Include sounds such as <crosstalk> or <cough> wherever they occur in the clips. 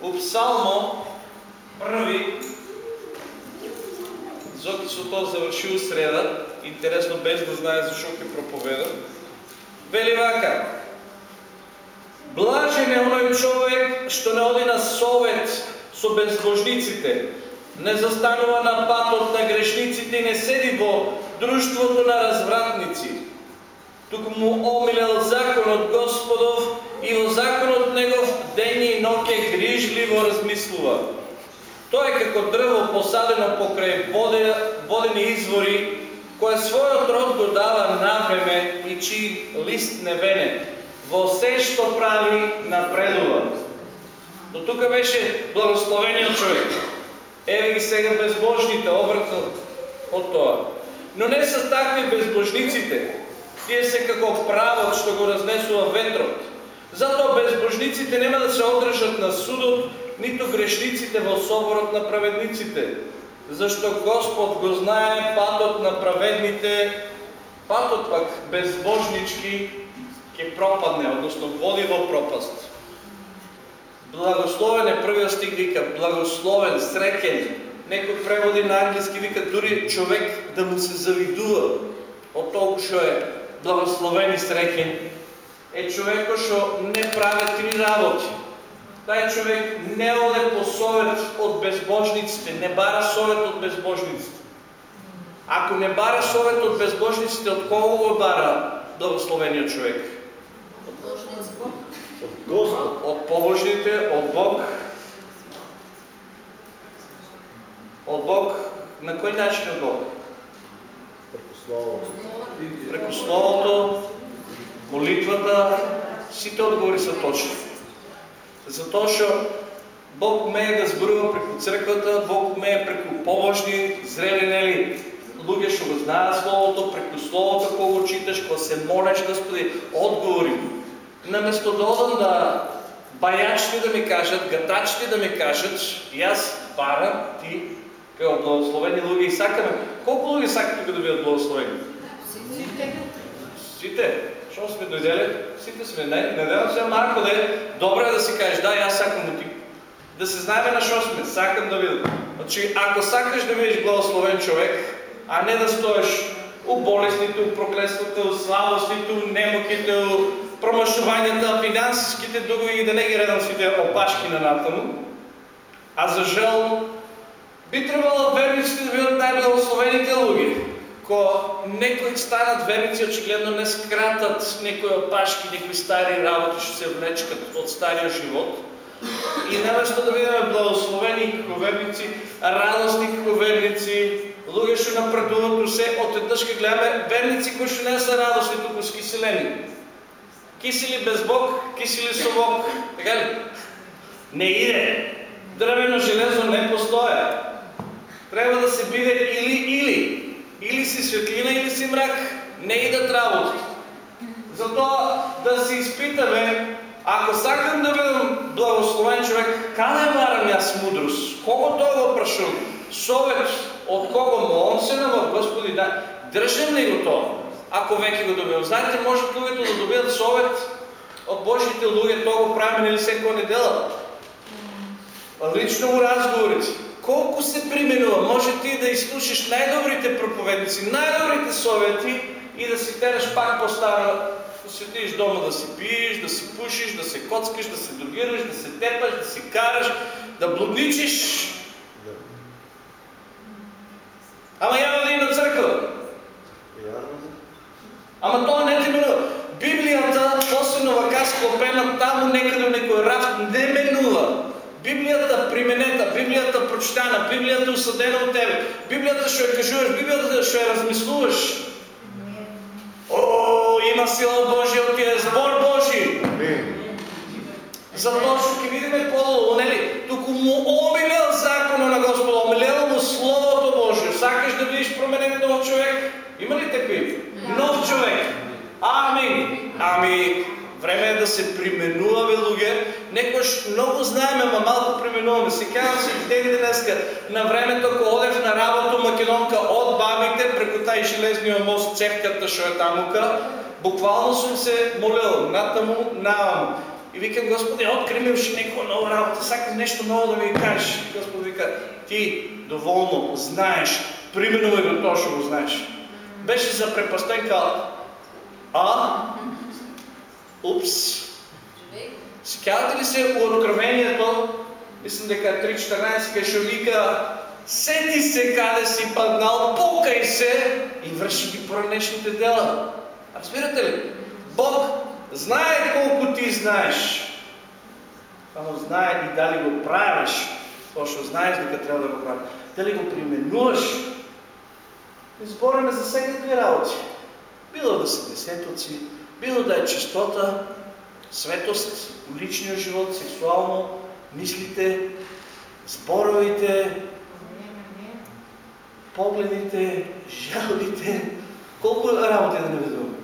У Псалмо први, Зоки со тоа завршил среда, интересно без да знае зашо ќе проповеда. Вели вака, Блажен е оној човек што не оди на совет со безбожниците, не застанува на патот на грешниците и не седи во друштвото на развратници. Туку му омилел законот Господов и во законот негов ден и ноќе грижливо размислува. Тоа е како дрво посадено покрај водени извори, кое својот род го дава на време и чиј лист не вене. Во се што прави напредува. До тука беше благословениот човек. Еве ги сега безбожните, обратно од тоа. Но не се такви безбожниците. Тие се како правот што го разнесува ветрот. Затоа безбожниците нема да се одржат на судот, ниту грешниците во соборот на праведниците. Зашто Господ го знае патот на праведните, патот пак безбожнички ќе пропадне, односно води во пропаст. Благословен е првиот стих вика, благословен, среќен. Некој преводи на англиски вика дури човек да му се завидува од толку што е благословен и среќен. Е човекот што не прави три работи Тај човек не оде по совет од безбожниците, не бара совет од безбожниците. Ако не бара совет од безбожниците, од кого го бара благословениот човек? Од Господ. Од побожните, од Бог. Од Бог, на кој начин од Бог? Преку Словото. Молитвата, сите одговори са точни. Затоа што Бог умее да зборува преку црквата, Бог умее преку побожни, зрели, нели, луѓе што го знаат Словото, преку Словото кога го читаш, кога се молиш Господи, одговори. Наместо да одам да бајачни да ми кажат, гатачни да ми кажат, јас барам ти како благословени луѓе и сакаме. Колку луѓе сакате да бидат благословени? Сите. Сите. Що сме дојделе? Сите сме. Не, надевам се малко да е добро е да си кажеш, да, аз сакам ти. Да се знаеме на що сме. Сакам да видам. Значи, ако сакаш да видиш благословен човек, а не да стоиш у болесните, у проклетствата, у слабостите, у немоките, у промашувањата, финансиските дугови и да не ги редам сите опашки на натаму, а за жал би требало верниците да бидат најблагословените луѓе ко некои станат верници, очигледно не скратат некои опашки, некои стари работи што се влечкат од стариот живот. И наместо да бидеме благословени како радосни како верници, луѓе што напредуваат се, одеднаш ќе гледаме верници кои што не се радосни, туку скиселени. Кисели без Бог, кисели со Бог. Така ли? Не иде. Дрвено железо не постоја. Треба да се биде или-или. Или си светлина, или си мрак. Не идат работи. Затоа да се изпитаме, ако сакам да бидам благословен човек, каде барам јас мудрост? Кого тоа го прашувам? Совет од кого молам се на Господи, да држам ли го тоа? Ако веќе го добивам. Знаете, може луѓето да добијат совет од Божите луѓе, тоа го правиме нели секоја недела. Лично у разговорите. Колку се применува? Може ти да изслушаш најдобрите проповедници, најдобрите совети и да си тераш пак по-старо, да си отидеш дома да си пиеш, да си пушиш, да се коцкаш, да се другираш, да се тепаш, да си караш, да блудничиш. Ама няма да има църква. Ама тоа не ти минува. Библијата, посебно вака склопена, таму некаде некој рафт не менува. Библијата применета, Библијата прочитана, Библијата усадена от тебе, Библијата што ја кажуваш, Библијата што ја размислуваш. О, има сила от Божия, ти е збор Божи. Затоа што ќе видиме подолу, нели, туку му омилел закона на Господа, омилел му Словото Божие. Сакаш да видиш променен нов човек? Има ли такви? Нов човек. Амин. Ами, Време е да се применуваме луѓе. Некош много знаеме, ама малко применуваме. Се казвам си ден днеска, на времето, ако одев на работа македонка од бабите, преку тај железниот мост, цевката што е тамука, буквално съм се молил, натаму, наваму. И викам, Господи, откри ми още някаква нова работа, сакам нещо ново да ми кажеш. Господ вика, ти доволно знаеш, примерно и го точно го знаеш. Беше запрепастен кал. А? Упс. Сикавате ли се от откровението? Мислам дека 3.14 каже вика Сети се каде си паднал, покай се и върши ги пронешните дела. Разбирате ли? Бог знае колко ти знаеш. Само знае и дали го правиш. Точно знаеш дека трябва да го правиш. Дали го применуваш. Избораме за всякакви работи. Било да са десетоци, било да е чистота, светост, личния живот, сексуално, мислите, зборовите, погледите, жалбите, колко работи да не ведуваме.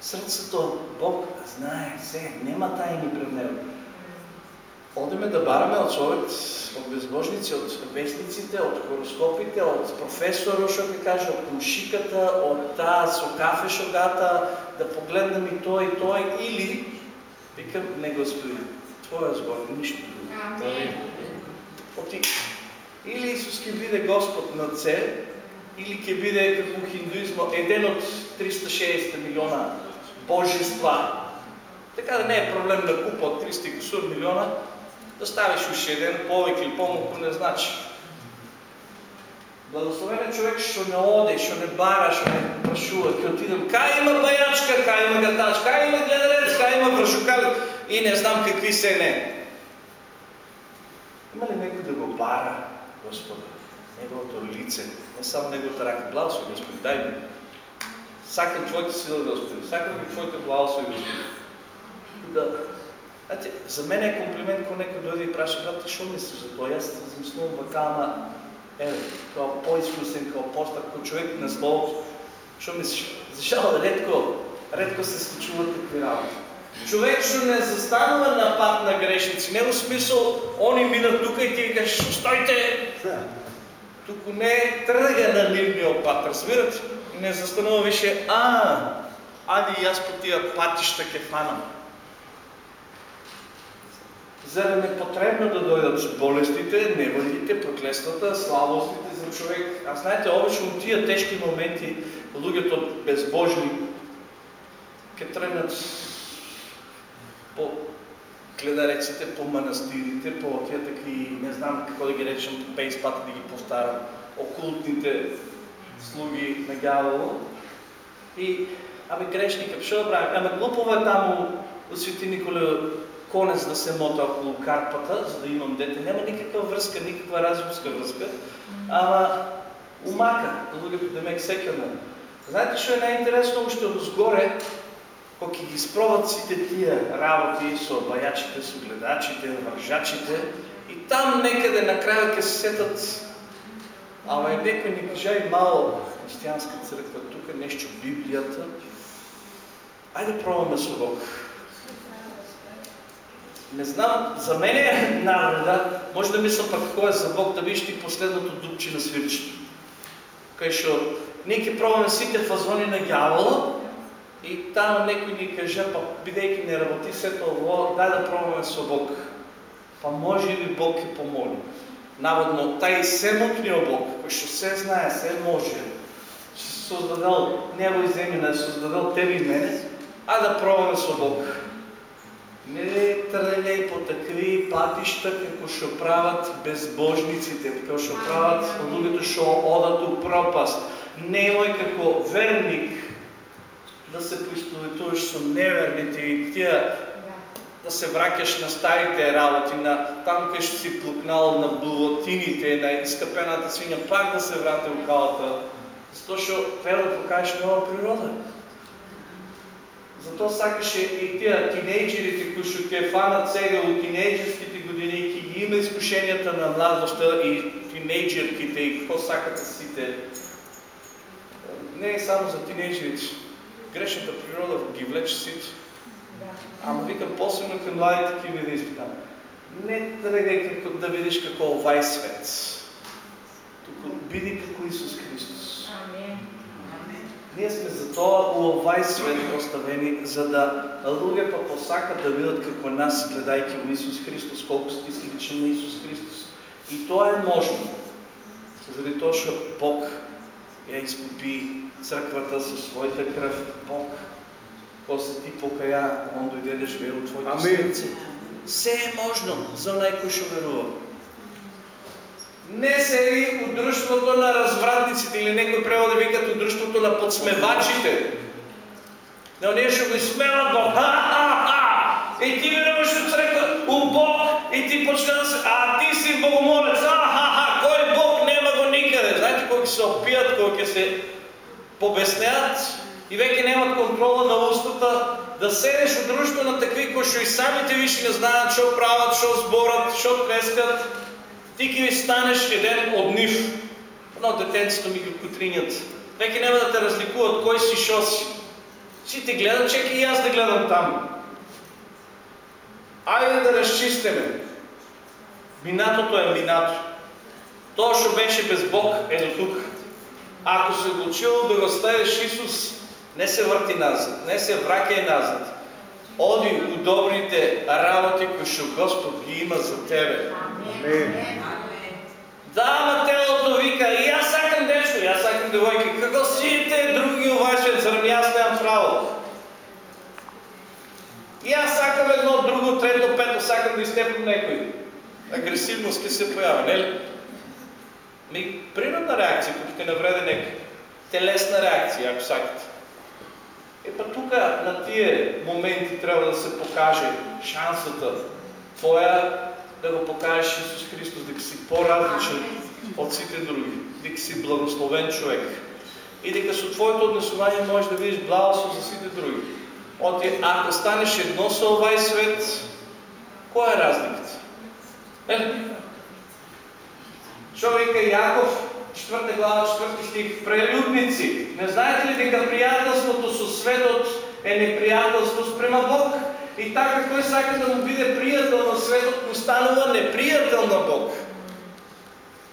Сърцето, Бог знае все, нема тайни пред Него. Одеме да бараме от човек, от безбожници, от вестниците, от хороскопите, от професора, што ќе каже, от комшиката, от таа со кафе да погледнем и той и той, или, викам, не Господи, Твоя збор, нищо друго. Оти, или Исус ќе биде Господ на це, или ќе биде како хиндуизма еден от 360 милиона божества. Така да не е проблем да купа от 300 и кусур милиона, да ставиш уши един повече или по-малко не значи. Благословен е човек, що не оде, що не бара, що не прашува, ќе отидем, кај има бајачка, кај има гатач, кај има гледалец, кај има вршукалец и не знам какви се не. Има ли некој да го бара, Господа, Неговото лице, не само Неговата рака, благослови, Господи, дай ми. Сакам Твоите сила, Господи, сакам Твоите благослови, Господи. Да, Знаете, за мен е комплимент, ако некој дойде и праша, брат, ти що мислиш за тоа? Јас размислувам вака, ама, еве, као по-искусен, као постар, као човек на словото. Що мислиш? За жал, редко, редко се случуват такви работи. Човек што не застанува на пат на грешници, не во смисъл, они минат тука и ти викаш, стойте! Тук не тръга на мирния пат, разбирате? Не застанува више, а, ади и аз по тия патища ке фанам. За да не потребно да дойдат болестите, невъдите, проклествата, слабостите за човек. А знаете, обично тия тежки моменти, луѓето безбожни, ке тръгнат по гледареците, по манастирите, по тия такви, не знам какво да ги речем, по пейспата да ги постарам, окултните слуги на дявола. И, абе, грешника, що да правим? Ама глупово е там у Свети Николя конец да се мота около карпата, за да имам дете. Няма никаква връзка, никаква разумска връзка. Ама умака, луѓето да ме секана. Знаете што е најинтересно? Уште отзгоре, кога ги спробват сите тия работи со бајачите, со гледачите, вржачите, и там некъде накрая ќе се сетат, ама е некој ни кажа и мало християнска църква, тук нещо Библията. Айде пробваме со Бог. Не знам, за мен е народа, може да мисля пък какво е за Бог, да видиш ти последното дупче на свирчето. Кай шо, ние ќе пробваме сите фазони на дявола и там некој ни каже, па бидејќи не работи се това, дай да пробваме со Бог. Па може ли Бог ќе помоли? Наводно, тај семотниот Бог, кој што се знае, се може, создадел небо и земја, создадел тебе и мене, а да пробваме со Бог. Не тръгне по такви патища, како што прават безбожниците, како што прават луѓето што одат у пропаст. Немој како верник да се поистоветуваш со неверните и тия да се враќаш на старите работи, на там кај што си плукнал на блувотините, на изкапената свиња, пак да се врати у калата, затоа што да покажеш нова природа. Затоа сакаше и тия тинейджерите, кои што ќе фанат сега у тинейджерските години и ги има изкушенията на младостта и тинейджерките и какво сакате сите. Не е само за тинейджерите. Грешната природа ги влече сите. Ама викам, посебно към младите ќе биде изпитан. Не тръгай да видиш како овај свет. Туку биди како Исус Христос. Ние сме за тоа у овај свет оставени, за да луѓето посакат да видат како нас, гледајќи во Исус Христос, колку сте слични на Исус Христос. И тоа е можно. Заради тоа што Бог ја искупи црквата со својата крв. Бог, се ти покаја, Он дојде да живее во твоето срце. Се е можно за онај кој што верува. Не седи у друштвото на развратниците или некој преводи викат у друштвото на подсмевачите. На оние што го смеват Бог. Ха, ха, ха! И ти веруваш у црква, у Бог, и ти почна да се... А ти си богомолец. А, ха, ха! Кој Бог нема го никаде. Знаете, ќе се опият, кога ќе се побеснеат и веќе немат контрола на устата, да седеш у друштво на такви кои што и самите виши не знаат што прават, што зборат, што трескат, ти ви станеш еден од нив. Едно детенцето ми ги кутринјат. Веќе нема да те разликуват кој си, шо си. Сите гледат, чекай и аз да гледам там. Ајде да разчистиме. Минатото е минато. Тоа што беше без Бог е до тук. Ако се одлучил да го Исус, не се върти назад, не се вракай назад. Оди у добрите работи кои што Господ ги има за тебе. Амин. Да, ама телото вика, и аз сакам дечко, и аз сакам девойка. Како сите други увачат, зарем јас немам право. И аз сакам едно, друго, трето, пето, сакам да изтепам некој. Агресивност ќе се појави, нели? Ми, природна реакција, кога те навреде некој. Телесна реакција, ако сакате. Е па на тие моменти трябва да се покаже шансата твоя да го покажеш Исус Христос, дека си по-различен од сите други, дека си благословен човек и дека со твоето однесување можеш да видиш благослов за сите други. Оти, ако станеш едно со овај свет, која е разликата? Е? Што вика Јаков, 4 глава, 4 стих, прелюбници, не знаете ли дека пријателството со светот е непријателство спрема Бог? И така кој сака да му биде пријател на светот, му станува непријател на Бог.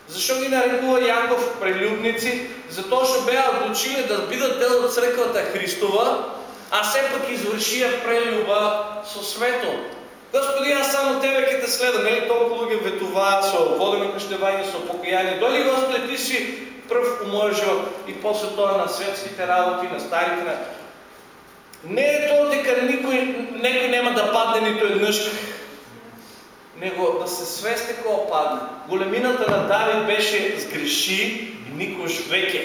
Зашо ги нарекува Јаков прелюбници? Затоа што беа одлучили да бидат дел од црквата Христова, а сепак извршија прелюба со светот. Господи, аз само Тебе ќе те следам, нели толку луѓе ветуваат со водено крштевање, со покаяние. Доли Господи, Ти си прв у мојот живот и после тоа на светските работи, на старите на... Не е тоа дека никој, некој нема да падне ниту еднаш, него да се свесте кога падне. Големината на Давид беше сгреши и никош веќе.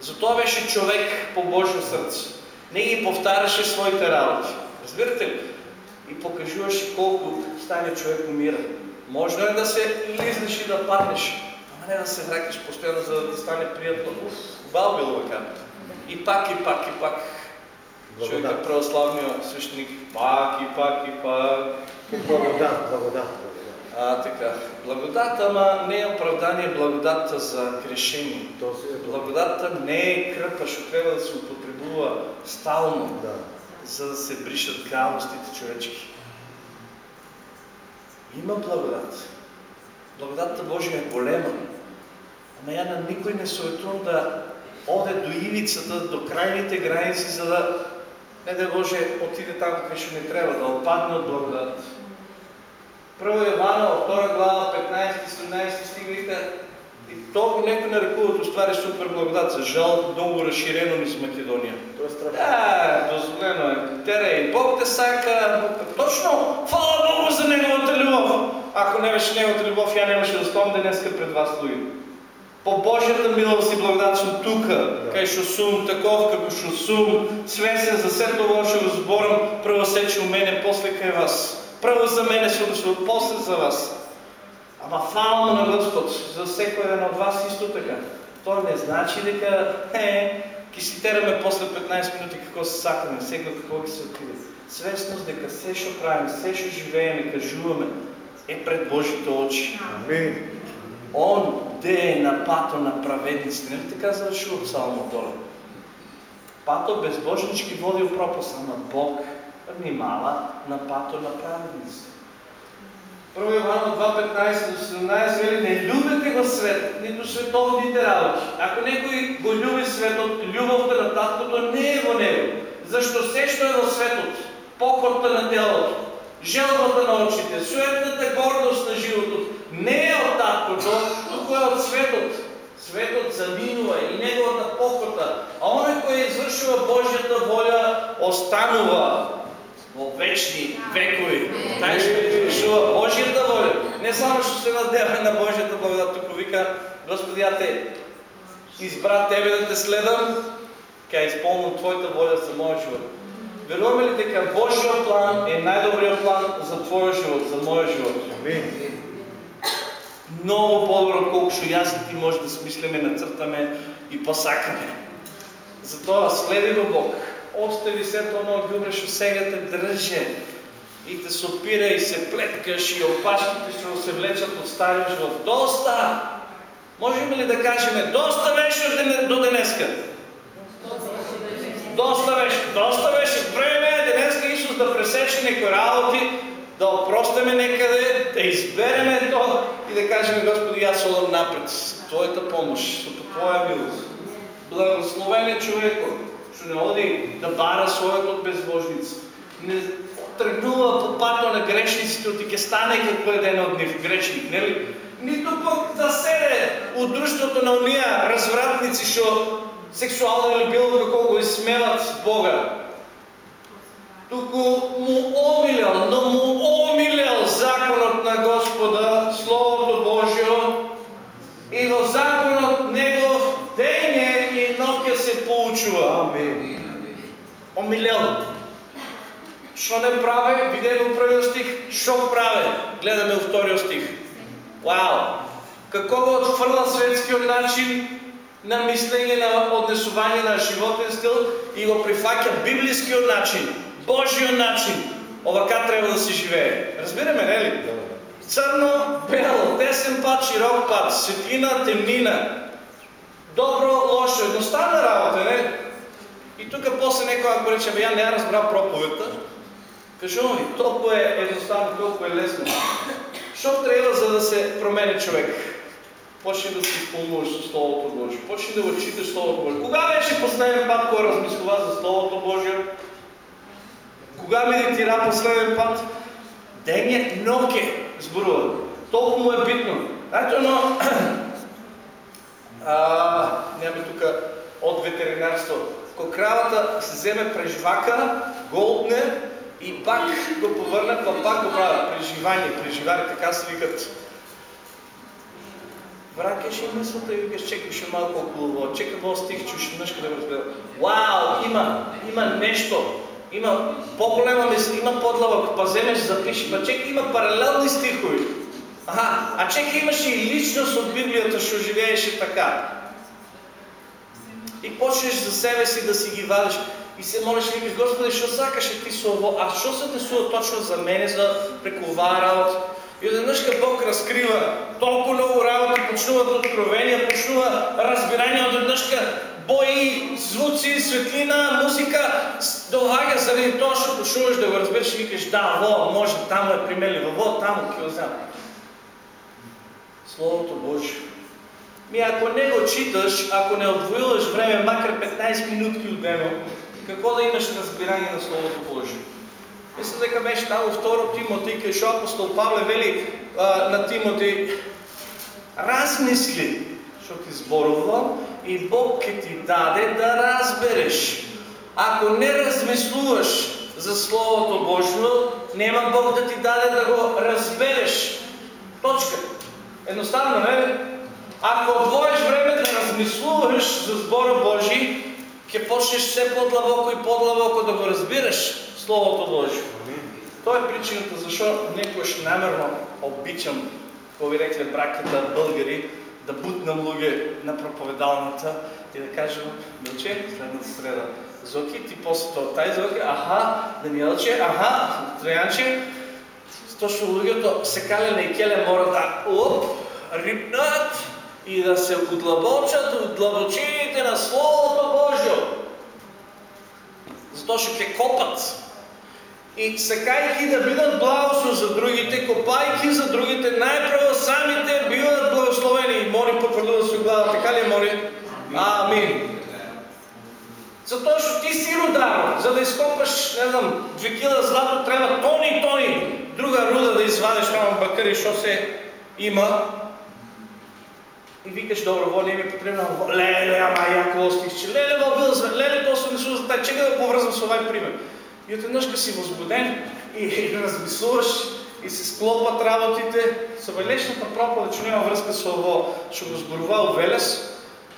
Затоа беше човек по Божјо срце. Не ги повтаряше своите работи. Разбирате ли? И покажуваше колко стане човек умиран. Можно е да се лизнеш и да паднеш, ама не да се вракаш постоянно, за да ти стане приятно. Уф, бал било века. И пак, и пак, и пак. Човек е Благодат. православниот свещеник. Пак, и пак, и пак. Благодат, благодат. А, така. Благодата, ама не е оправдание, благодата за грешение. Е благодат. Благодата не е кръпа, што трябва да се употребува стално, Да. За да се бришат галостите човечки. Има благодат. Благодатта Божия е голема. Ама ја на никой не советувам да оде до ивицата, до крайните граници, за да не да Боже отиде там кај што не треба, да опадне од благодат. Прво Јована, 2 глава, 15-17 стих вика, и толку некој нарекуваат уствари супер благодат, за жал многу расширено низ Македонија. Това е страшно. Да, дозволено е. Терей, Бог те сака. Точно, фала Богу за неговата любов. Ако не беше неговата любов, ја немаше да стом денеска пред вас луѓе. По Божјата милост и благодат сум тука, кај што сум таков како што сум, свесен за сето ово што го зборам, прво у мене, после кај вас. Прво за мене се однесува, после за вас. Ама фала на Господ за секој еден од вас исто така. Тоа не значи дека е, ќе си тераме после 15 минути како се сакаме, секој како ќе се отиде. Свесност дека се што правиме, се што живееме, кажуваме, е пред Божите очи. Амин. Он де е на пато на праведниците. Нели така завършува псалмот доле? Пато безбожнички води у пропаст, ама Бог внимава на пато на праведниците. Прво Јовано 2.15 до 17 вели, не любете го свет, нито световните работи. Ако некој го люби светот, љубовта на таткото не е во него. Зашто се што е во светот, покорта на телото, желбата на очите, суетната гордост на животот, не е од таткото, туку е од светот. Светот заминува и неговата покорта, а оној кој извршува Божјата воля останува во вечни векови. Тај што извршува Божјата воля. Не само што се надева на Божјата благодат, туку вика, Господи, ја те избра Тебе да те следам, ќе исполнам Твојата воля за мојот живот. Веруваме ли дека Божјиот план е најдобриот план за Твојот живот, за мојот живот? Амин. Многу подобро колку што јас ти може да смислиме, нацртаме и посакаме. Затоа следи го Бог. Остави сето оно сега те држе и те сопира и се плеткаш и опашките што се влечат од стариот живот. Доста! Можеме ли да кажеме доста беше до денеска? Доста беше, доста беше. Време е денеска Исус да пресече некои работи, да опростиме некъде, да избереме то и да кажем, Господи, аз одам напред Твоята помощ, с Твоя милост. Благословен е човеко, што не оди да бара својот од безбожници. Не тргнува по пато на грешниците, оти ќе стане како еден од нив грешник, нели? Ниту пък да седе от дружеството на уния развратници, што сексуално или било како го изсмеват Бога. Туку му омилял, но му омилял законот на Господа, Словото Божјо, и во законот негов дење и ноќе се поучува. Амин. Омилел. Што не праве? Видеме во првиот стих. Што праве? Гледаме во вториот стих. Вау! Како го отфрла светскиот начин на мислење, на однесување на животен стил и го прифаќа библискиот начин, Божиот начин. Овака треба да се живее. Разбираме, нели? Црно, бело, тесен пат, широк пат, светлина, темнина. Добро, лошо, едноставна работа, не? И тук после некој ако рече, бе, ја не ја разбрав проповедта, кажувам ви, толку е едноставно, толку е лесно. Што треба за да се промени човек? Почни да се изпълнуваш Словото Божие. Почни да го читаш Словото Божие. Кога беше последен пат, кога размислува за Словото Божие? Кога медитира последен пат? Дење, ноке, зборува. Толку му е битно. Знаете, но <clears throat> а, нямаме тук от ветеринарство. Ако кравата се вземе прежвака, голдне и пак го повърне, па пак го правят. Преживание, преживание, така се викат. Вракеш и мисълта и викаш, чекай ще малко около, чекай во стих, ще мъжка да го. Вау, има, има нещо. Има по-голема мисъл, има подлавък, па вземеш, запиши, па чекай, има паралелни стихови. Аха, а чекай, имаше и личност от Библията, що живееше така. И почнеш за себе си да си ги вадиш. И се молиш и викаш, Господи, що сакаше ти слово? А що се десува точно за мене, за преко работа? И одеднъж като Бог разкрива толкова много работи, почнуват откровения, почнува разбирание, одеднъж бои, звуци, светлина, музика, доаѓа заради тоа што почнуваш да го разбереш и викаш, да, во, може, таму е примеливо, во, ќе го знам. Словото Божие. Ми ако не го читаш, ако не отвоилаш време, макар 15 минутки от дневно, какво да имаш разбирание на Словото Божие? Мисля дека беше там второ Тимоти, кај што апостол Павле вели а, на Тимоти, размисли што ти зборувам и Бог ќе ти даде да разбереш. Ако не размислуваш за Словото Божие, нема Бог да ти даде да го разбереш. Точка. Едноставно, не? Ако отвоиш време да размислуваш за збора Божи, ќе почнеш все по-длабоко и по-длабоко да го разбираш Словото Божие. Това е причината защо некојаш намерно обичам, како ви рекле браката българи, да бутнам луѓе на проповедалната и да кажем, Милче, следната среда, Зоки, ти после тоа, тај Зоки, аха, Даниелче, аха, Троянче, точно луѓето се кале и келе мора да оп, рипнат и да се отлабочат от длабочините на Словото Божие. Затоа што ќе копат. И сакајки да бидат благослов за другите, копајки за другите, најпрво самите биват благословени. Мори потврдува со глава, така ли мори? Амин. Затоа што ти си рудар, за да изкопаш, не знам, 2000 злато, треба тони и тони друга руда да извадиш, там бакари, што се има и викаш, добро, воля ми е потребна, леле, ама яко остихче, леле, вълбил сме, леле, то се не служа, тай, чека да повръзвам с овай пример. И отеднъж си възбуден и, <laughs> размислуваш и се склопват работите. Съвелечната проповед, че няма връзка с ово, ще го сборувал Велес,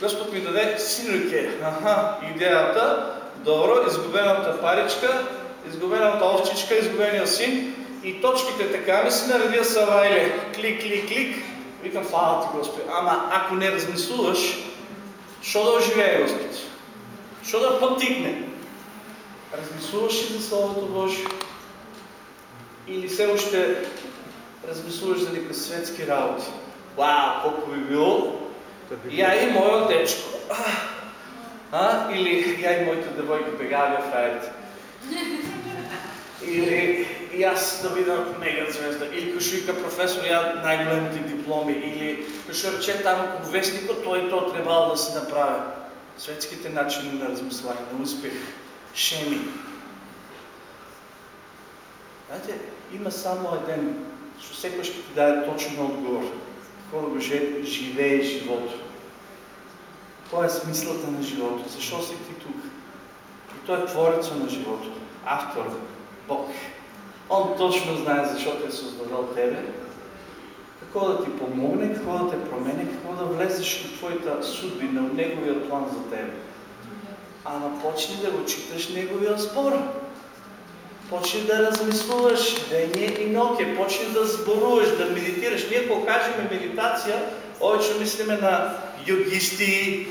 Господ ми даде синуке. Аха, идеята, добро, изгубената паричка, изгубената овчичка, изгубения син. И точките така ми си наредил Савайле. Клик, клик, клик. Викам, слава ти, Господи. Ама ако не размислуваш, що да оживее Господ? Що да потикне? Размислуваш ли за Словото Божие? Или все още размислуваш за някакви светски работи? Вау, колко би било я и моят дечко. А? Или я и моите девойки бегали в раите. Или и аз да видя мега звезда. Или като вика професор, я най-големите дипломи. Или като рече там вестника, той то трябвало да се направи. Светските начини на размислане, на успех, шеми. Знаете, има само един, що всеки ще ти даде точен отговор. Да го живее живото. Кой е смисълта на живото? Защо си ти тук? И той е твореца на живото. Автор. Бог. Он точно знае защо те е създадал тебе, какво да ти помогне, какво да те промене, какво да влезеш в твоята судбина, в Неговия план за тебе. Ама почни да го читаш Неговия спор. Почни да размислуваш деня и ноке, почни да зборуваш, да медитираш. Ние ако кажем медитация, обича мислиме на йогисти,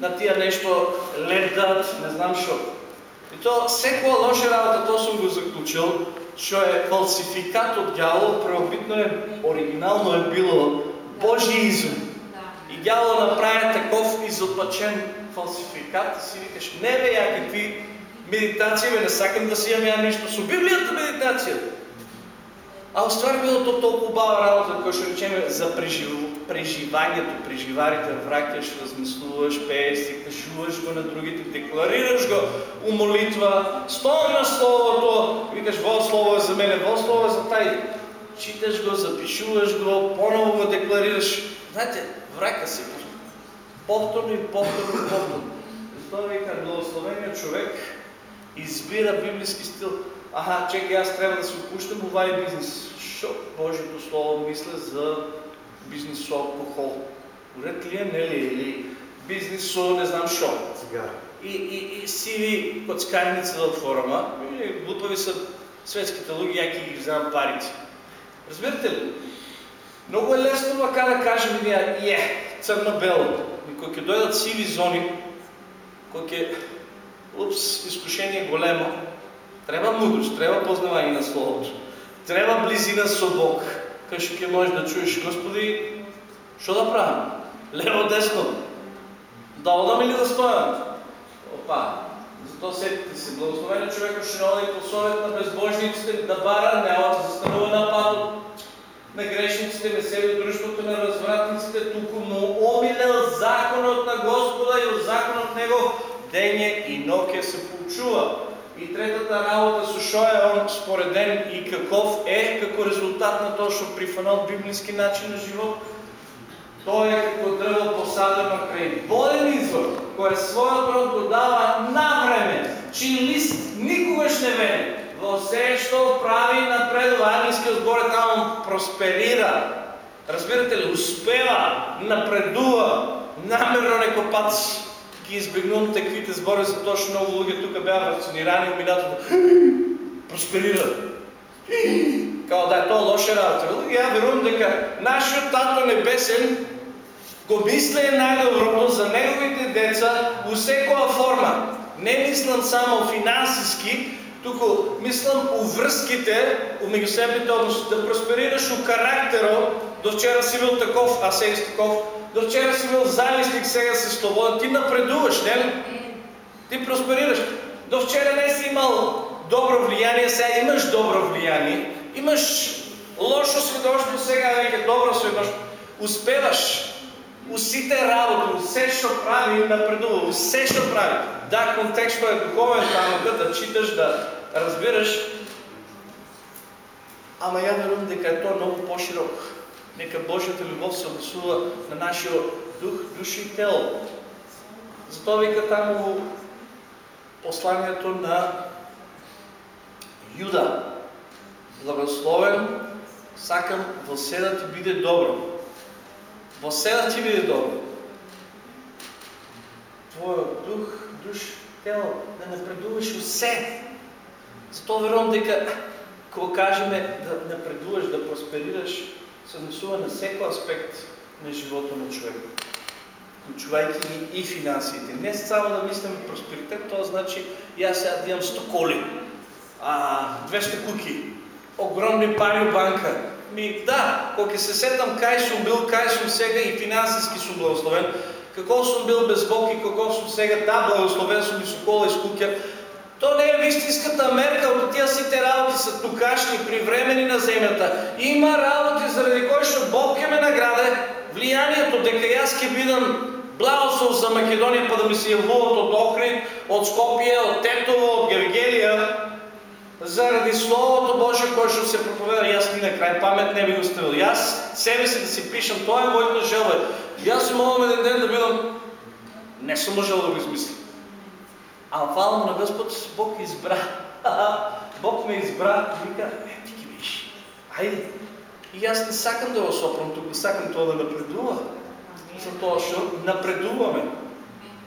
на тия нещо ледат, не знам що. И то всеко лоша работа, то съм го заключил, що е фалсификат от дявола, преобитно е, оригинално е било Божий изум. И дявол направи таков изопачен фалсификат и си викаш, не бе, я какви медитации, бе, не сакам да си имам нищо с Библията медитация. А оствари било то толкова бава работа, ако ще речем за прежив... преживанието, преживарите в рака, ще размислуваш, пееш си, кажуваш го на другите, декларираш го у молитва, стои на Словото, викаш, во Слово е за мене, во Слово е за тай. Читаш го, запишуваш го, поново го декларираш. Знаете, врака си повторно и повторно и повторно. Затова вика, благословеният човек избира библейски стил. Аха, чекай, аз трябва да се опущам това е бизнес. Що Божието Слово мисля за бизнес с алкохол? Уред ли е, не ли? Или бизнес с не знам що. Цигара. И, и, и сиви коцкарници да отворама. Или глупави са светските луги, яки ги вземам парите. Разбирате ли? Много е лесно така да кажем ние, е, църно-бело. Кога дойдат сиви зони, кога е, упс, изкушение големо, Треба мудрост, треба познавание на Словото. Треба близина со Бог. Кај ќе можеш да чуеш, Господи, што да правам? Лево, десно. Да одам или да стоям? Опа, зато сетите се. Благословен човек ще и по совет на безбожниците да бара, няма да застанува на патот на грешниците, не себе дружеството на развратниците, тук му омилел законът на Господа и от законът него деня и ноке се почува. И третата работа со шо е он спореден и каков е како резултат на тоа што прифанал библиски начин на живот. Тоа е како дрво посадено крај воден извор, кој својот род го дава на време, чиј лист никогаш не вене. Во се што прави напредува, ангелскиот збор е таму просперира. Разбирате ли, успева, напредува, намерно некој пат ги избегнувам таквите збори, за точно много луѓе тук бяха вакцинирани и миналото просперира. Као да е то лоша работа. Ја верувам дека нашиот тато небесен го мисле най-доброто за неговите деца во секоја форма. Не мислам само финансиски, туку мислам у врските, у меѓусебните односи, да просперираш у карактерот, до вчера си бил таков, а сега си таков, до вчера си бил завистник, сега си свободен. Ти напредуваш, не ли? Ти просперираш. До вчера не си имал добро влияние, сега имаш добро влияние. Имаш лошо свидетелство, сега веќе добро свидетелство. Успеваш. Усите работи, усе што прави напредува, усе што прави. Да, контекстот е духовен таму, да читаш, да разбираш. Ама ја верувам дека е тоа многу поширок. Нека Божјата љубов се однесува на нашиот дух, душа и тело. Затоа вика таму посланието на Юда. Благословен, сакам во се да ти биде добро. Во се да ти биде добро. Твојот дух, душ, тело, да напредуваш усе. Затоа верувам дека кога кажеме да напредуваш, да просперираш, се на секој аспект на живота на човекот включвайки и финансите. Не само да мислим просперитет, тоа значи јас сега да имам 100 коли, а 200 куки, огромни пари у банка. Ми, да, кога се сетам кај сум бил, кај сум сега и финансиски сум благословен, како сум бил без Бог и како сум сега, да, благословен сум и со кола и с куќа, то не е вистинската мерка от тия сите работи са тукашни, привремени на земята. Има работи, заради кои што Бог ме награде, влиянието дека јас ке бидам Благослов за Македония, па да ми се явуват от Охрид, от Скопие, от Тетово, от Гевгелия, заради Словото Божие, което ще се проповеда, аз ни накрай памет не би го ставил. Аз себе си да си пишам, това е моята желба. Се молам един ден да бидам, не съм можел да го измисля. А му на Господ, Бог избра. <laughs> Бог ме избра вика, е, ти ги виж. Айде. И аз не сакам да го сопрам тук, сакам това да напредува затоа што напредуваме.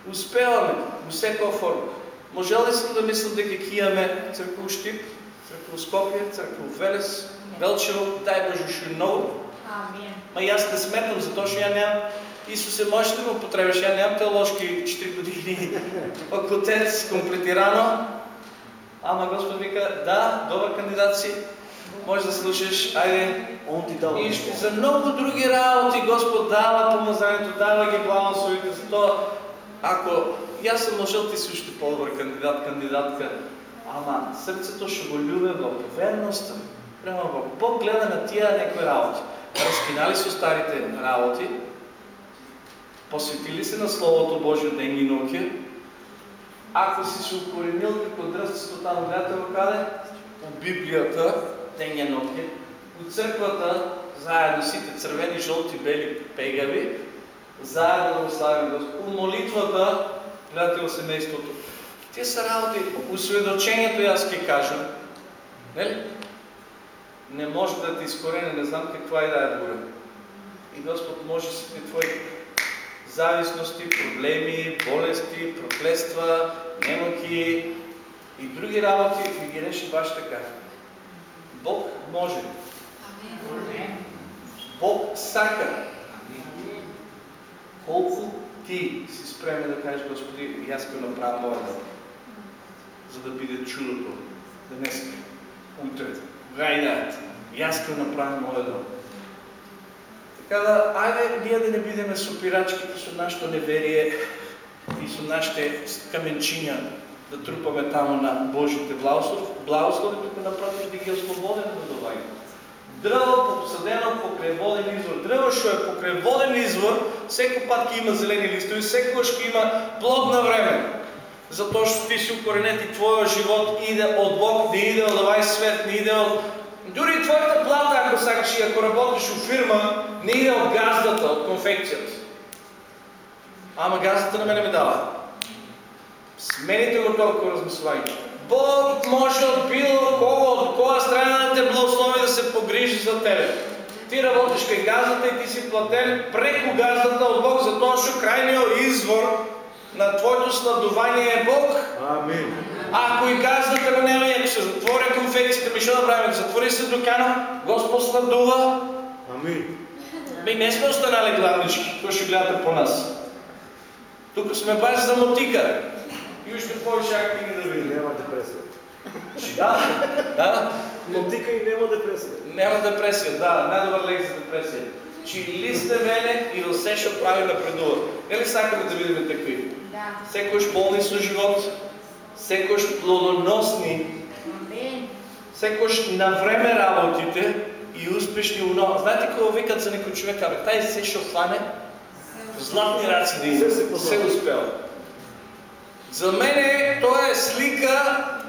Успеваме во секоја форма. Можел ли сум да мислам дека ќе имаме црква Штип, црква Скопје, црква Велес, Велчево, дај Боже уште многу. Амин. Ма јас не сметам затоа што ја немам Исусе, можеш да го потребаш, ја немам теоложки 4 години <laughs> факултет комплетирано. Ама Господ вика, да, добар кандидат си, може да слушаш, айде, Он ти дава. и ще за много други работи Господ дава помазанието, дава ги благословите. Затоа, ако аз съм можел, ти си още по-добър кандидат, кандидатка, ама сърцето ще го любя в поведността. Прямо Бог. Бог гледа на тия някои работи. Разпинали са старите работи, посветили се на Словото Божие ден и ночи, ако си се укоренил како дръстото там, гледате го каде? От Библията, ден и ночи, от църквата, заедно сите цървени, жълти, бели, пегави, заедно да славим Господ. Молитвата, го семейството. Те са работи, усведочението аз ке кажа, нели? Не може да ти изкорене, не знам каква и да е друга. И Господ може си твои зависности, проблеми, болести, проклества, немоки и други работи и ги реши баш така. Бог може. Бог сака. Колко ти си спремен да кажеш, Господи, и аз ке направя моя дел, за да биде чудото днес, утре, гайда, и аз ке направя моя дел. Така да, айде ние да не бидеме сопирачките со нашето неверие и со нашите каменчиња да трупаме тамо на Божите благослови, благослови туку напротив да ги ослободиме од овај. Дрво посадено покрај воден извор. Дрво што е покрај воден извор, секој пат ќе има зелени листови, секогаш ќе има плод на време. Затоа што ти си укоренет и твојот живот иде од Бог, не иде од овај свет, не иде од Дури твоята плата, ако сакаш и ако работиш у фирма, не иде от газдата, от конфекцията. Ама газдата на мене ми дава. Смените го толкова размислување. Бог може от било кого, от која страна да те благослови да се погрижи за тебе. Ти работиш кај газдата и ти си платен преку газдата от Бог, затоа што крајниот извор на твоето снабдување е Бог. Амин. Ако и газдата го нема, и ако се затворя конфекциите, ми што да правим? Затвори се дукана, Господ сладува. Амин. Ми не сме останали гладнички, кои ще гледате по нас. Тук сме баш за мотика. И още повече ако ни да видим. Нема депресия. Да, да. Мотика и нема депресия. Няма депресия, да, най-добър лек за депресия. Чи листе веле и все ще прави напредува. Нели сакаме да видим такви? Да. Секојаш болни со живот, секојаш плодоносни, Амин. секојаш на време работите и успешни у но. Знаете кога викат за некој човек, абе, тај се што фане, Златни раци да има. Се се познава. Се успел. За мене тоа е слика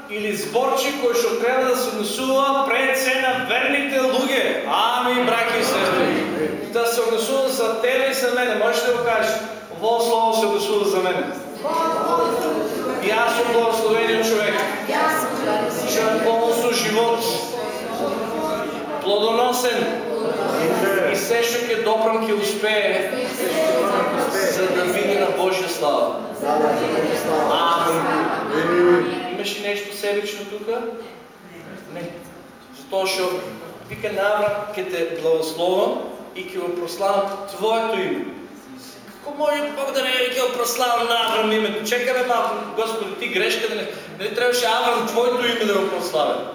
или зборчик кој што треба да се однесува пред се на верните луѓе. Ами, браки и сестри. Да се однесува за тебе и за мене. Можеш да го кажеш? Ово слово се однесува за мене. И аз съм благословеният човек. Имам полно живот. Плодоносен. И се што ќе допрам ќе успее за да види на Божja слава. Амин. Имаш ли нещо себично тук? Не. Затоа што вика на Авраам ќе те благословам и ќе го прославам Твоето име. Како може Бог да не ќе го прославам на Авраам името? Чекай бе малко, Господи, ти грешка да не... Не трябваше Авраам Твоето име да го прославя.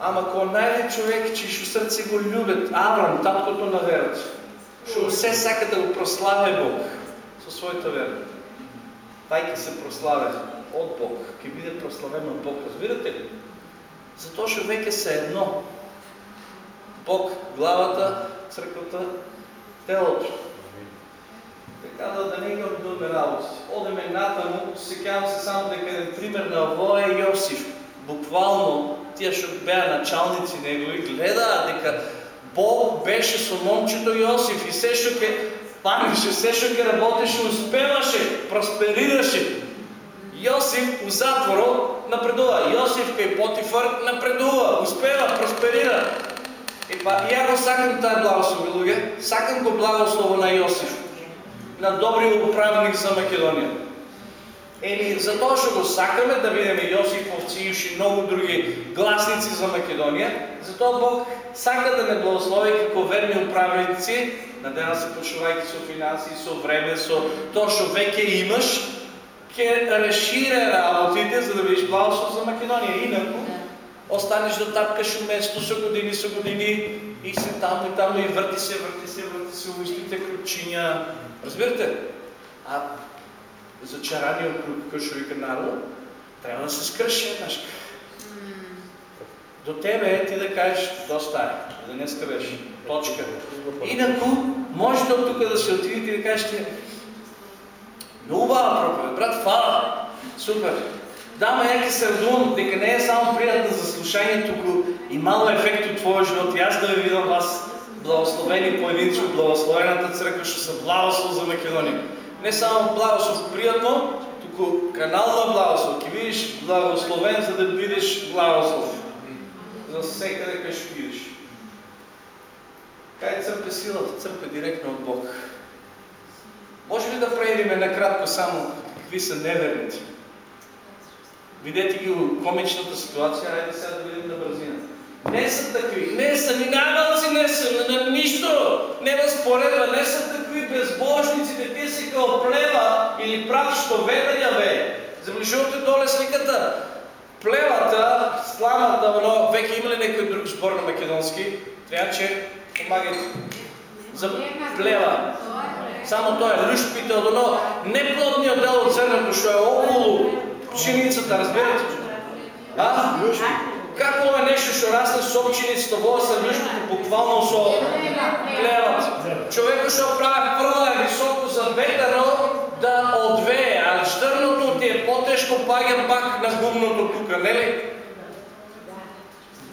Ама кога најде човек, чието срце го любят, Авраам, таткото на верата, што се сака да го прославя Бог со своята вера. Тај ќе се прославя од Бог, ќе биде прославен од Бог, разбирате ли? Затоа што веќе се едно. Бог, главата, црквата, телото. Така да, да не ги обидуваме работи. Одеме натаму, сеќавам се само дека еден пример на ово е Јосиф. Буквално, тие што беа началници негови, гледаат дека Бог беше со момчето Јосиф и се што ќе памеше, се што ќе работеше, успеваше, просперираше. Јосиф у затворот напредува. Јосиф кај Потифар напредува, успева, просперира. И па, ја го сакам таа благослови, луѓе. Сакам го благослово на Јосиф. На добриот управник за Македонија. Еми, затоа што го сакаме да видиме Јосифовци и многу други гласници за Македонија, затоа Бог сака да не благослови како верни управници, надена се почувајќи со финансии, со време, со тоа што веќе имаш, ќе решире работите за да бидеш благослов за Македонија. Инаку, останеш да тапкаш у место со години, со години и се таму и таму и врти се, врти се, врти се, у истите кручиња. Разбирате? А зачараниот круг, кој што вика народ, треба да се скрши еднаш. До тебе е ти да кажеш, доста е, за днеска беше, точка. Инаку, можете от тук да се отидете и да кажете, убава проповед, брат, фала, супер. Да, ма ќе се радувам дека не е само приятна за слушање, туку и мало ефект от твоя живот. И аз да ви видам вас благословени поединци от благословената црква, што се благослов за Македонија. Не само благослов приятно, туку канал на благослов. Ќе видиш благословен за да бидеш благослов. За секаде кај што идеш. Кај црпе силата? Црпе директно от Бог. Може ли да преедиме накратко само какви са неверните? Видете ги комичната ситуация, айде сега да видим на бързина. Не са такви, не са ни навалци, не са на, нищо, нема споредба, не са такви безбожниците, те си као плева или прав, що веденя бе. Заближувате доле сликата. Плевата, сламата, но веќе има ли некој друг збор на македонски? Трябва, че помагайте. За плева. Само тоа е люшпите од оно неплодниот дел од зрнето што е околу пшеницата, разбирате? А? Како е нешто што расте со пшеницата, во се люшпите буквално со плеват. Човекот што прави прва е високо за ветерот да одвее, а штрното ти е потешко паѓа пак на гумното тука, нели?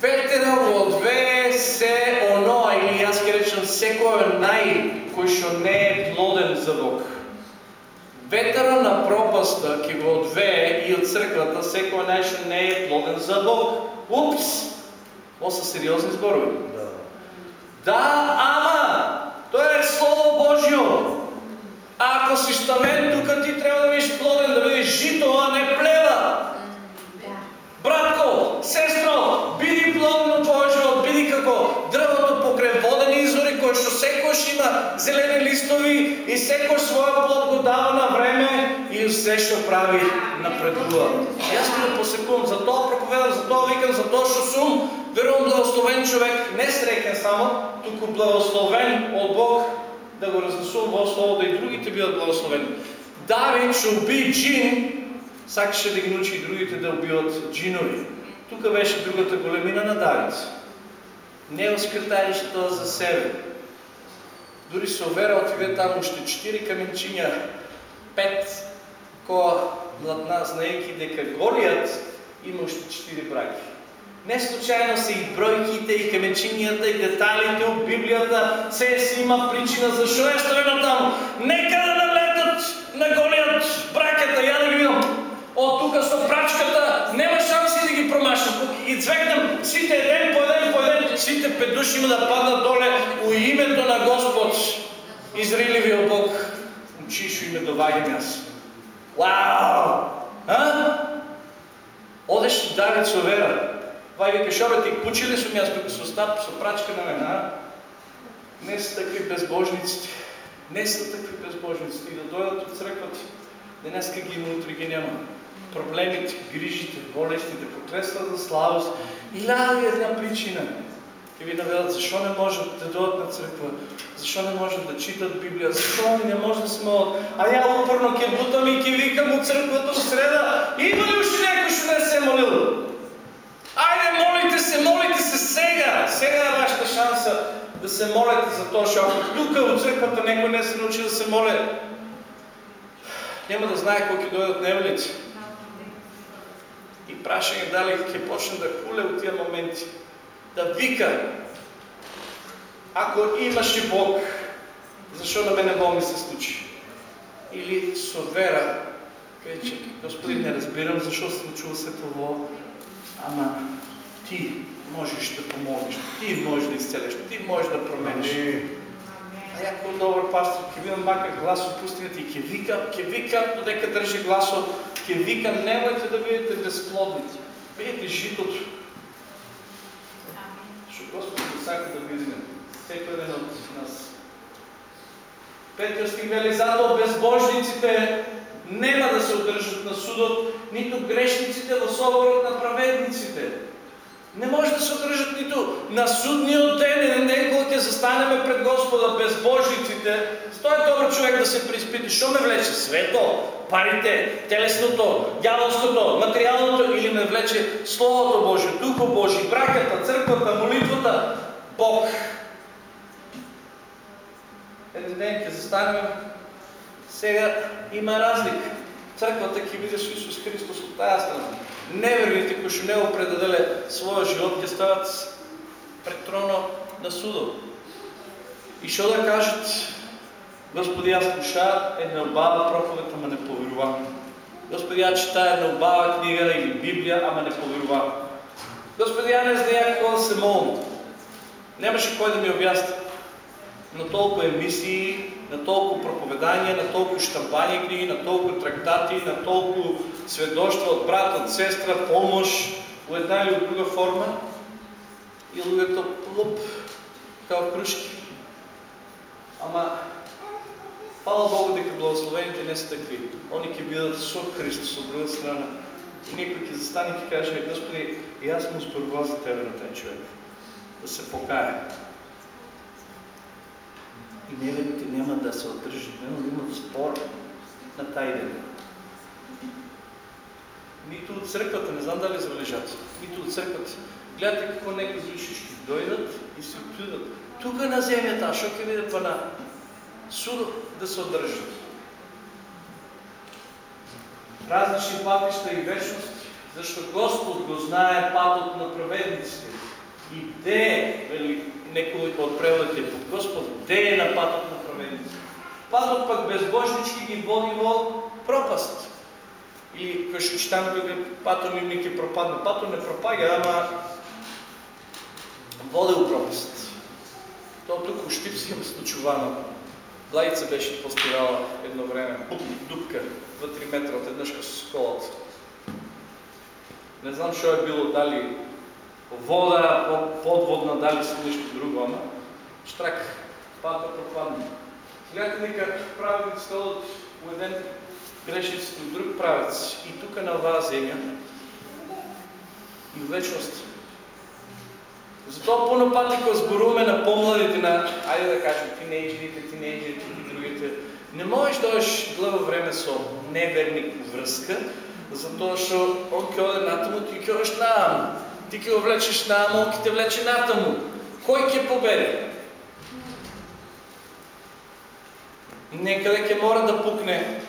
Ветерот го одвее се оно, или јас ќе речам секој нај кој што не е плоден за Бог. Ветерот на пропаста ќе го одвее и од црквата секој нај што не е плоден за Бог. Упс! Ovo са сериозни зборови. Да. Да, ама, тоа е Слово Божјо. А ако си ставен тука, ти трябва да бидеш плоден, да бидеш жито, а не плева. Братко, сестро, биди плоден от секојаш има зелени листови и секој своја плод го дава на време и се што прави напредува. Јас ти го посекувам, за тоа проповедам, за тоа викам, за тоа што сум, верувам благословен човек, не среќен само, туку благословен од Бог да го разнесувам во слово да и другите бидат благословени. Давид што уби джин, сакаше да ги научи и другите да убиват джинови. Тука беше другата големина на Давид. Не оскртаеше тоа за себе. Дори се увера отиде там още четири каменчиња, пет која над нас, знаејќи дека Голијат има още четири браки. Не случайно са и бройките, и каменчинията, и деталите от Библията. Все си има причина защо е стоено там. Нека да налетат на голият браката, я да ги видам. От тук с прачката, няма шанси да ги промашам. И цвекнам сите един по един по един, сите пет души има да паднат доле у името на Господ. Изриливия Бог, учиш име довагам аз. Вау! А? Одеш Давид со вера. Вај вика, шо бе, ти кучили сум јас како со стап, со прачка на мене, а? Не са такви безбожниците. Не са такви безбожниците. И да дойдат от църквата, днеска ги има, утре ги няма. Проблемите, грижите, болестите, потресната слабост. И ляга една причина. И ви наведат, защо не можат да дойдат на църква, защо не можат да читат Библия, защо они не може да се молят. А я упорно ке бутам и ке викам от църквата в среда, има ли още някой, ще не се е молил? Айде, молите се, молите се сега! Сега е вашата шанса да се молите за това, защото тук от църквата някой не се научи да се моля. Няма да знае колко дойдат невелици. И прашение дали ќе почне да куле от тия моменти. Да вика, ако имаше Бог, защо на мене Бог ми се случи? Или со вера, каже, че Господин, не разбирам защо случило се това, ама ти можеш да помогнеш, ти можеш да изцелиш, ти можеш да промениш. А ако добър пастор, ке видам мака глас от пустинята и ке вика, ке вика, додека държи гласо, ке вика, немойте да видите безплодните, пиете житото. Защото Господ сака да видим всеки един от нас. Петър зато безбожниците нема да се удържат на судот, нито грешниците в соборът на праведниците. Не може да се удържат нито на судния ден, не ден, ќе застанеме пред Господа, безбожниците. Стой добър човек да се приспити. Що ме влече? Свето, парите, телесното, дяволското, материалното или ме влече Словото Божие, Духо Божие, браката, църквата, молитвата, Бог. Един ден ќе застанеме сега има разлика. Църквата ќе видиш Исус Христос от тази страна. Неверните, кои ще не определя своя живот, ќе стават пред трона на судо. И що да кажат, Господи, аз слуша една обава проповед, ама не поверува. Господи, аз читая една обава книга или Библия, ама не поверува. Господи, аз не знае какво да се молам. Нямаше кой да ми обясни. Но толкова емисии, на толкова проповедания, на толкова штампани книги, на толкова трактати, на толкова сведоштва от брат, от сестра, помощ, в една или от друга форма. И луѓето луп, као кружки. Ама, хвала Богу дека благословените не са такви. Они ќе бидат со Христос от друга страна. И некој ќе застане и каже, Господи, и аз му спорва за Тебе на този човек. Да се покая и неверните няма да се отръжат, няма да имат спор на тази ден. Нито от църквата, не знам дали забележат, нито от църквата. Гледате какво некои души ще дойдат и се отидат. Тук на земята, а що ке виде пана? Судо да се отдържат. Различни пътища и вечности, защото Господ го знае пътът на праведниците. И те, вели, некои от преводите по Господ, де е на патот на праведници. Патот пък безбожнички ги води во пропаст. И кај што читам дека пато ми не пропадне. Пато не пропага, ама води у пропаст. Тоа тук у Штип си има случувано. Блаица беше постирала едно време, дупка, 2-3 метра от еднашка с колата. Не знам што е било, дали вода подводна, дали се нещо друго, ама штрак, пата пропадне. Хлятника праведниците от един грешниците от друг правец и тук на оваа земя и в вечност. Затоа пълно пъти, когато зборуваме на помладите, на, айде да кажем, тинейджерите, тинейджерите и другите, не можеш да дойдеш дълго време со неверник връзка, затоа што он ќе оде натаму, ти ќе ти го влечеш на, он ќе те влече натаму. Кой ќе победи? Некъде ќе мора да пукне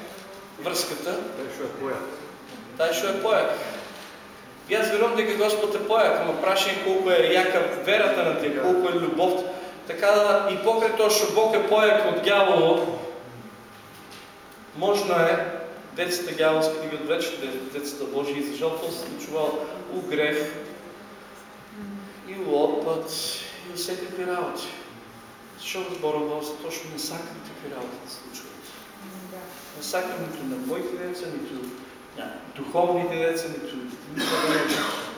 врската, Той ще е поят. тај што е појак. И аз верувам дека Господ е појак, ама прашај колко е јака верата на тебе, колко е љубовта. Така да и покрај тоа што Бог е појак од ѓаволот, можно е децата ѓаволски да ги одвлечат децата Божии, и за жал тоа се случувало у греф, отпад, и у секакви работи. Защо го зборувам? Затоа што не сакам такви работи да се случват. Не сакам нито на моите деца, нито на духовните деца, нито на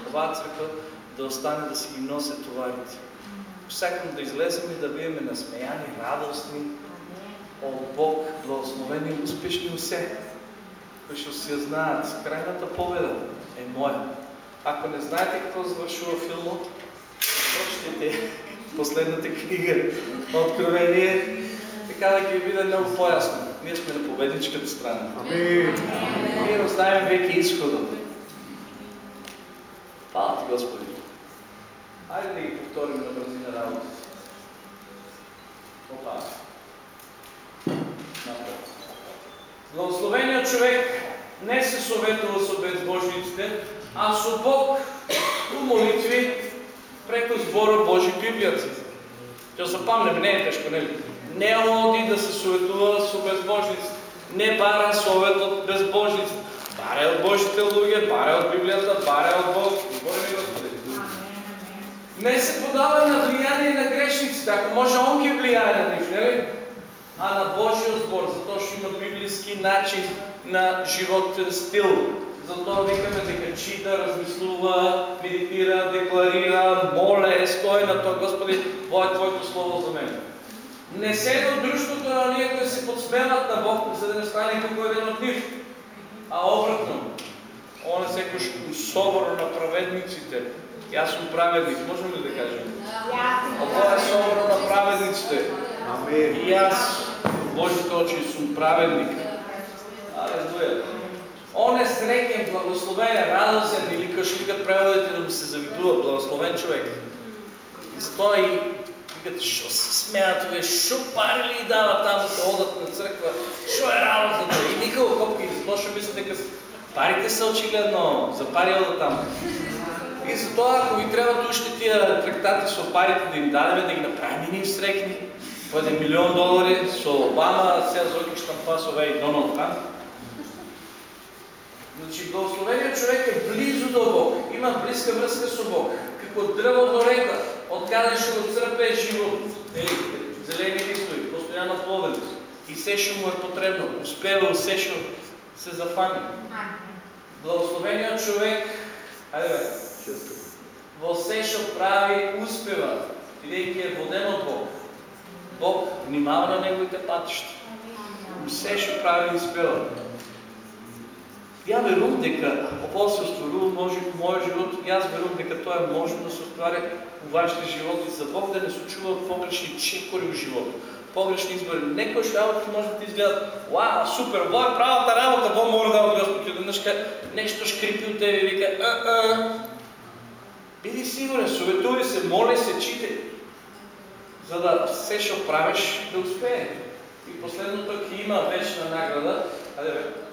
оваа црква да остане да си ги носят товарите. Сакам да излезем и да бидеме насмеяни, радостни, от Бог, благословени успешни усе, што си ја знаат, крајната победа е моја. Ако не знаете какво завършува филмот, прочетете последната книга Откровение, така да ги биде много по-ясно. Ние сме на победничката страна. Амин. Ние раздаем веки изхода. Хвала ти, Господи. Хайде да ги повторим на бързина работа. Опа. Благословеният човек не се съветува со безбожниците, а со Бог у молитви преко збора Божи Библијата. Ќе запомнем, не е тешко, нели? Не оди да се советува со безбожниците. Не бара совет од безбожниците. Баре од Божите луѓе, баре од Библијата, баре од Бог. Збори ми Господи. Не се подава на влияние на грешниците, ако може он ги влияе на них, нели? А на Божиот збор, затоа што има библиски начин на животен стил. Затоа викаме дека чита, размислува, медитира, декларира, моле, стои на тоа, Господи, Во е Твоето Слово за мен. Не се до дружството на оние кои се подсмеват на Бог, за да не стане како еден од нив, а обратно. Он е секој собор на праведниците. Јас сум праведник, можеме ли да кажем? Ова е собор на праведниците. Амин. И аз, в Божите очи, сум праведник. Алелуя. Он е среќен, благословен, радостен или што викат преводите да му се завидува, благословен човек. И затоа и викат, што се смеат, бе, што пари ли дава таму да одат на црква, што е работата? И никога копки, затоа што мислят дека парите се очигледно, за пари одат таму. И затоа, ако ви трябват уште тия трактати со парите да им дадеме, да ги направиме ние срекни, по един милион долари со Обама, сега зоки штампа со и Доналд Трамп. Значи, благословеният човек е близо до Бог, има близка връзка со Бог, како дрво до река, од каде што го црпе живот, нели, зелени листови, постојана плоденост. И се што му е потребно, успева се што се зафами. Благословениот човек, ајде бе, во се прави успева, бидејќи е воден од Бог. Бог внимава на неговите патишта. Се што прави успева. Ја верувам дека ова се остварува може мојот живот, и аз верувам дека тоа е можно да се оствари во вашите животи, за Бог да не се чуваат погрешни чекори во животот, погрешни избори. Некои што работи може да ти изгледат, вау, супер, во е правата работа, во мора да од Господ, кај нешто шкрипи у тебе и вика, а, а. Биди сигурен, советувај се, моли се, читай, за да се што правиш да успее. И последното ќе има вечна награда. Ајде.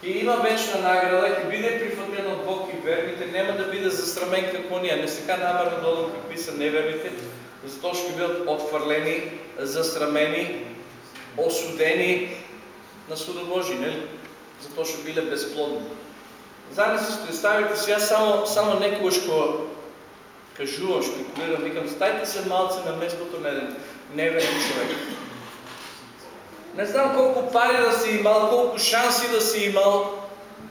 Ќе има вечна награда, ќе биде прифатен од Бог и верните, нема да биде засрамен како ние. Не сега намерно додам какви са неверните, затоа што ќе бидат отфрлени, засрамени, осудени на суда Божи, нели? Затоа што биле безплодни. Знаете си, представите аз само, само некогаш кога кажувам, шпекулирам, викам, стайте се малце на местото на един неверен човек. Не знам колко пари да си имал, колко шанси да си имал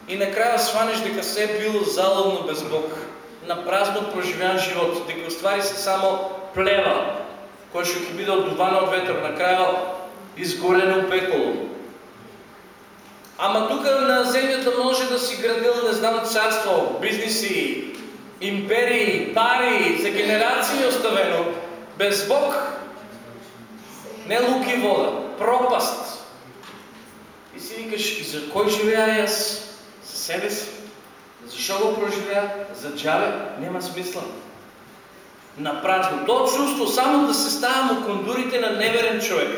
и накрая сванеш дека се е било заловно без Бог, на празно проживян живот, дека оствари се само плева, кој што ќе биде оддувана од ветер, накрая изгорено у пеколо. Ама тука на земјата може да си градил, не знам, царство, бизнеси, империи, пари, за генерации оставено, без Бог. Не лук и вода, пропаст. И си викаш, и за кой живея аз? За себе си. Защо го проживея? За джаве? Нема смисла. на празно. То чувство само да се ставам кондурите на неверен човек.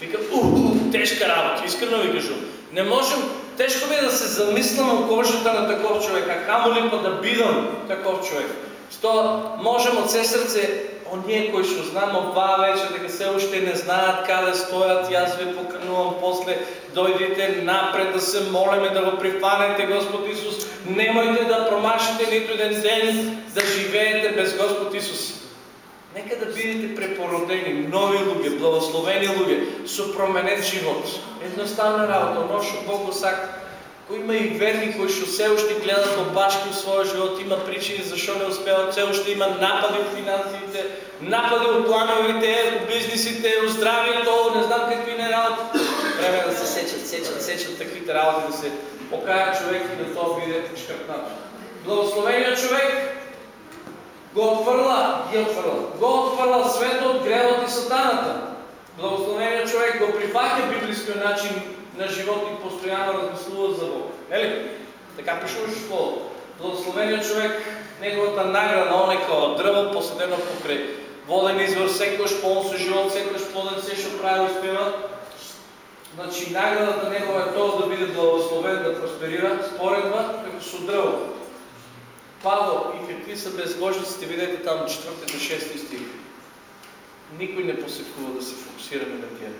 Вика, уху, тежка работа, искрено ви кажу. Не можем, тежко ми е да се замислям о кожата на таков човек, а камо ли па да бидам таков човек. Сто можем от все сърце, оние кои што знамо оваа вечер, дека се уште не знаат каде стоят, јас ви поканувам после, дојдите напред да се молиме да го прифанете Господ Исус. Немојте да промашите ниту еден ден да живеете без Господ Исус. Нека да бидете препородени, нови луѓе, благословени луѓе, со променет живот. Едноставна работа, но што Бог го сака. Има и верни кои што се уште гледат обашки во својот живот, има причини зашо не успеат, се уште има напади во финансите, напади во плановите, во бизнисите, во здравието, не знам какви не работи. Време е да се сечат, сечат, сечат таквите работи, да се покая човек и да тоа биде шкрпнато. Благословениот човек го отврла, ги отврла. Го отврла светот, гревот и сатаната. Благословениот човек го прифаќа библискиот начин на живот и постојано размислува за Бог. Нели? Така пишуваш в Словото. Благословениот човек, неговата награда, он е као дрво посадено покрај воден извор, секојаш полн со живот, секојаш плоден се што прави успева. Значи наградата негова е тоа да биде благословен, да просперира, споредба како со дрво. Павло и какви са безбожниците, видете там 4 до 6 стих. Никой не посекува да се фокусираме на тия.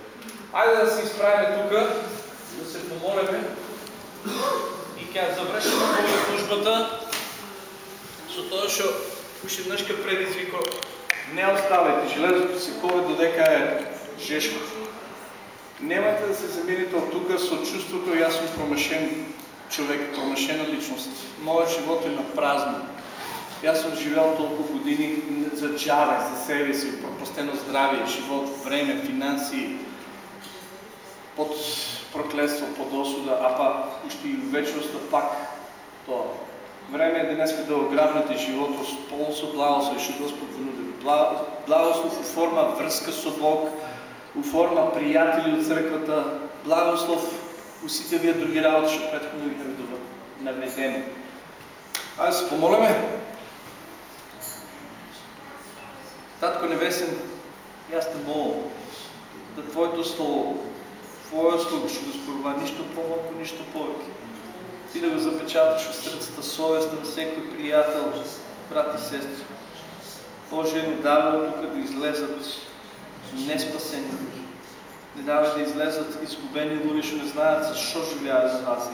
Айде да се изправиме тук, да се помолиме и ќе завршиме Бога службата што уште еднаш ке предизвико не оставайте, железото се кове додека е жешко. Немајте да се замирите от тук со чувството јас сум промашен човек, промашена личност. Моят живот е на празно. Аз съм живял толкова години за джаве, за себе си, пропустено здравие, живот, време, финанси, под проклетство, под осуда, а па още и вечността пак тоа. Време е днес да ограбнете живото с пол со благослов, што Господ го нуди. Благослов у форма врска со Бог, у форма пријатели од црквата, благослов у вие други работи, што претходно ги наведеме. Айде се помолиме. Татко Небесен, јас те молам да Твоето Слово, Твоето Слово ще го спорва нищо по-малко, нищо повече. Ти да го запечаташ в сърцата совест на всеки приятел, брат и сестри. Боже, не дава тук да излезат неспасени. Не дава да излезат изгубени луѓе, што не знаят защо живеят за нас.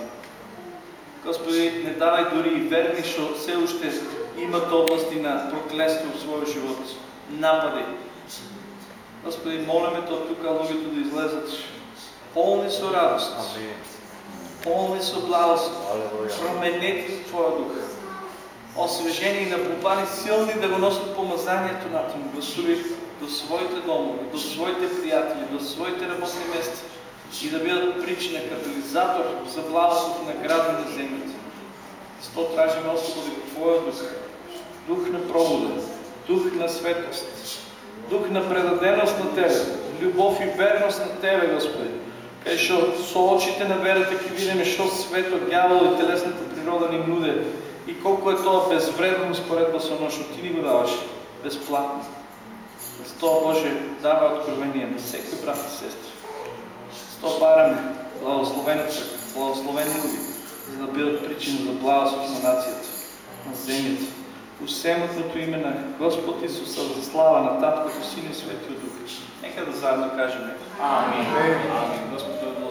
Господи, не давай дори и верни, што все уште имат области на проклество в своя живот. Напади. Господи, молиме то тук луѓето да излезат. Полни со радост, полни со благост, променети в Твоя дух, освежени и напупани силни да го носят помазанието на Тим, Господи, до своите домове, до своите приятели, до своите работни места и да бидат причина, катализатор за благослов на града на земята. Сто тражим, Господи, Твоя дух, дух на пробуда, дух на светост, дух на предаденост на Тебе, любов и верност на Тебе, Господи. Кај што со очите на верата ќе видиме што свето, гјавол и телесната природа ни нуде и колко е тоа безвредно споредба со оно што Ти ни го даваш безплатно. С тоа Боже дава откровение на всеки брат и сестри. С тоа бараме благословени църкви, благословени луѓе, за да бидат причина за благослов на нацията, на земята. У семътното име на Господ Исуса за слава на Таткото, Син и Светия Дух. Нека да заедно кажем Амин. Амин. Господ да